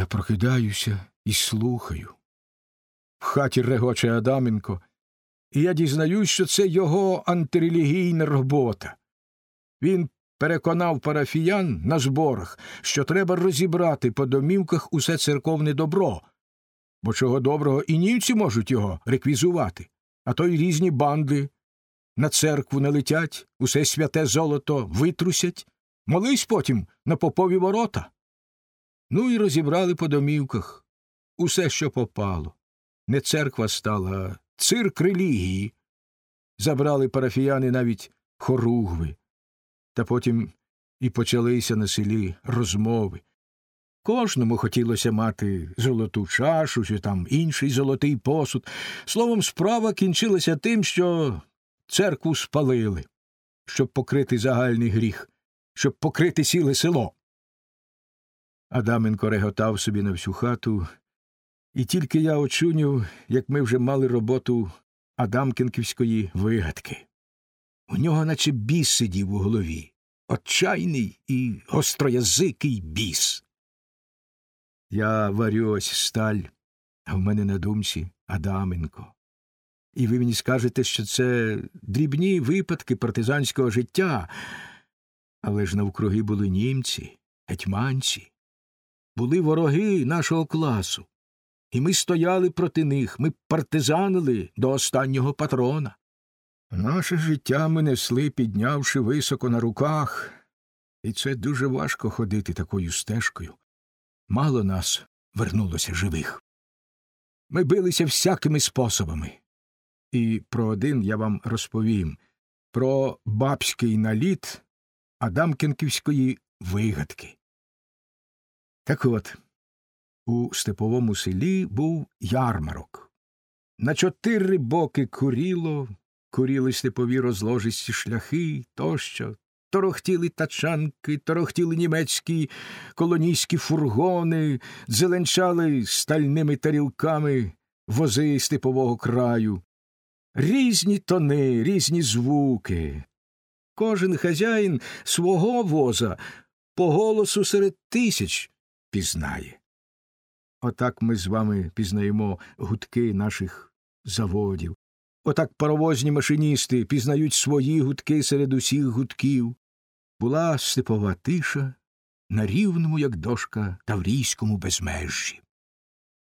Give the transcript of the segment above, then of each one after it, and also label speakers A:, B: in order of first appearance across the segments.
A: Я прокидаюся і слухаю. В хаті регоче Адаменко, і я дізнаюсь, що це його антирелігійна робота. Він переконав парафіян на зборах, що треба розібрати по домівках усе церковне добро, бо чого доброго і німці можуть його реквізувати, а то й різні банди на церкву налетять, усе святе золото витрусять, молись потім на попові ворота. Ну і розібрали по домівках усе, що попало. Не церква стала, а цирк релігії. Забрали парафіяни навіть хоругви. Та потім і почалися на селі розмови. Кожному хотілося мати золоту чашу чи там інший золотий посуд. Словом, справа кінчилася тим, що церкву спалили, щоб покрити загальний гріх, щоб покрити ціле село. Адаменко реготав собі на всю хату, і тільки я очуняв, як ми вже мали роботу Адамкінківської вигадки. У нього наче біс сидів у голові, отчайний і гостроязикий біс. Я варю ось сталь, а в мене на думці Адаменко. І ви мені скажете, що це дрібні випадки партизанського життя, але ж навкруги були німці, гетьманці, були вороги нашого класу, і ми стояли проти них, ми партизанили до останнього патрона. Наше життя ми несли, піднявши високо на руках, і це дуже важко ходити такою стежкою. Мало нас вернулося живих. Ми билися всякими способами. І про один я вам розповім про бабський наліт Адамкінківської вигадки. Так от, у степовому селі був ярмарок. На чотири боки куріло, куріли степові розложисті шляхи тощо, торохтіли тачанки, торохтіли німецькі колонійські фургони, зеленчали стальними тарілками вози степового краю. Різні тони, різні звуки. Кожен хазяїн свого воза по голосу серед тисяч пізнає. Отак ми з вами пізнаємо гудки наших заводів. Отак паровозні машиністи пізнають свої гудки серед усіх гудків. Була степова тиша на рівному, як дошка, таврійському безмежжі.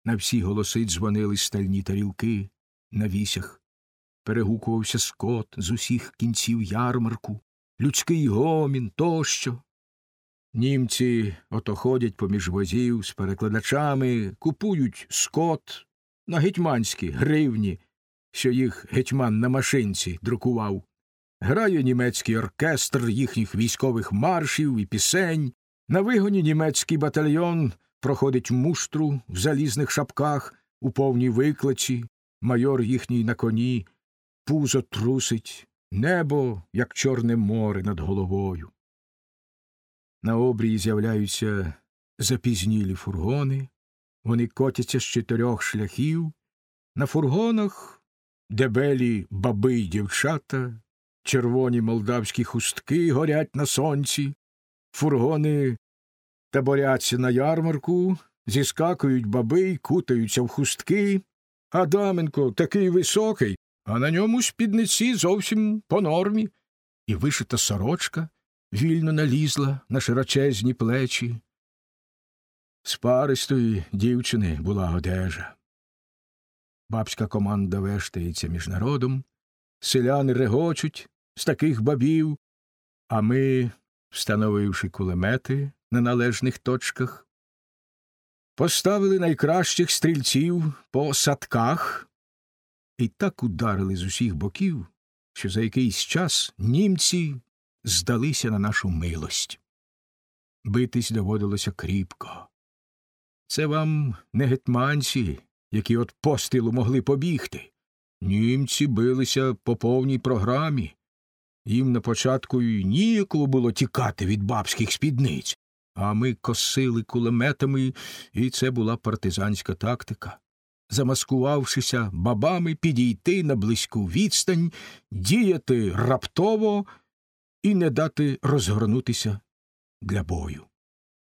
A: На всі голоси дзвонили стальні тарілки на вісях. Перегукувався скот з усіх кінців ярмарку, людський гомін тощо. Німці ото ходять поміж возів з перекладачами, купують скот на гетьманські гривні, що їх гетьман на машинці друкував. Грає німецький оркестр їхніх військових маршів і пісень. На вигоні німецький батальйон проходить муштру в залізних шапках у повній викличі, майор їхній на коні, пузо трусить, небо, як чорне море над головою. На обрії з'являються запізнілі фургони, вони котяться з чотирьох шляхів, на фургонах дебелі баби й дівчата, червоні молдавські хустки горять на сонці, фургони таборяться на ярмарку, зіскакують баби й кутаються в хустки. Адаменко такий високий, а на ньому спідниці зовсім по нормі, і вишита сорочка вільно налізла на широчезні плечі. З паристої дівчини була одежа. Бабська команда вештається між народом, селяни регочуть з таких бабів, а ми, встановивши кулемети на належних точках, поставили найкращих стрільців по садках і так ударили з усіх боків, що за якийсь час німці здалися на нашу милость. Битись доводилося кріпко. Це вам не гетманці, які от постилу могли побігти. Німці билися по повній програмі. Їм на початку й ніякого було тікати від бабських спідниць, а ми косили кулеметами, і це була партизанська тактика. Замаскувавшися бабами, підійти на близьку відстань, діяти раптово і не дати розгорнутися для бою.